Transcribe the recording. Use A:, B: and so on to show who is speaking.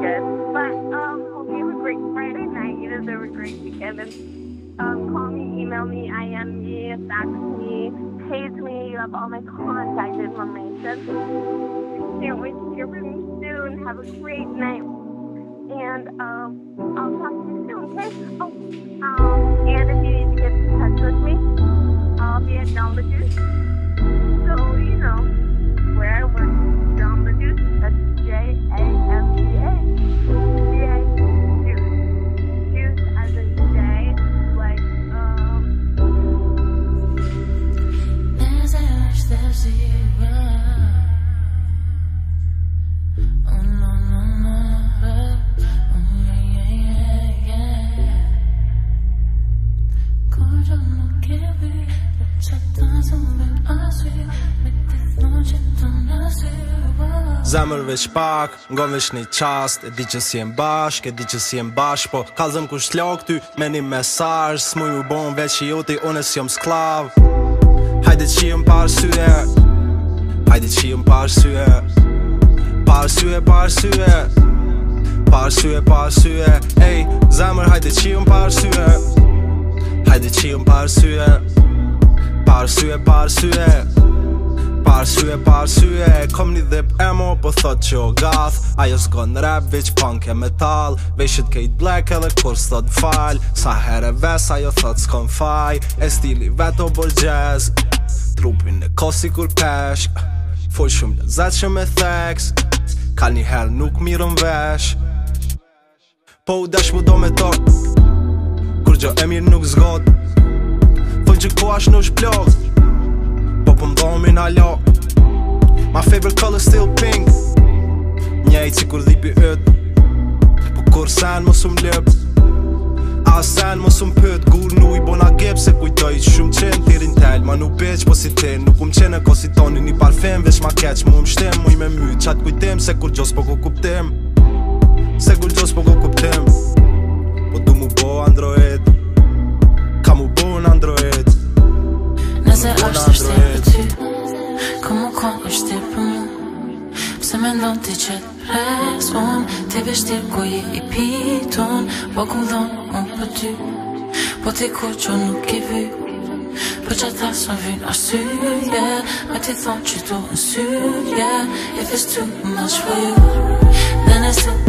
A: Yes, but um, hope you have a great Friday night. You deserve a great weekend. um, call me, email me, IM me, fax me, page me. You have all my contact information. Can't wait to hear from you soon. Have a great night. And um, I'll talk to you soon, okay? Oh, um, and if you need to get in touch with me, I'll be at Down the Juice.
B: Kërë që nuk e Zemër
C: veç pak N'gon veç një qast E di që si jenë bashk E di që si jenë bashk Po, ka zënë kush t'lokë ty Me një mesaj S'mu ju bon veç i oti Unës jom sklav Hajde që jenë parë syre Vedi që jëmë pa arsye Pa arsye, Ej, zemër hajde që jëmë hajde arsye Hajdi që jëmë pa arsye Pa arsye, Kom një dhip emo, po thot që o gath Ajo s'gon rap, veç punk e metal Vej shit kejt black edhe kur s'thot fal Sa her e ves, ajo thot s'kon faj E stili vet o bol jazz Trupin e kosi kur peshk Foj shumë lezat shumë e theks Kal një herë nuk mirë vesh Po u dash mu do me tok Kur gjo e mirë nuk zgot Foj që ku ashtë nuk Po po do më minë alo My favorite color still pink Njej që kur dhipi yt Po kur sen mos më lëp A sen mos pët Gur nuk i bona gip se kujtoj që nuk bitch po si ten Nuk um qene ko si toni një parfem Vesh ma keq mu um shtem Mu i me myt qatë kujtem Se kur gjos po ko kuptem Se kur gjos po ko kuptem Po du mu bo android Ka mu bo në android
B: Nëse ashtë të shtim për ty Ka mu ka është të për mu Pse me ndon të qëtë pres Un të vesh ku i i piton Po ku ndon un për ty Po të ku që nuk i vyt Put your thoughts on in our suit, yeah What you thought you do in suit, yeah If it's too much for you Then it's too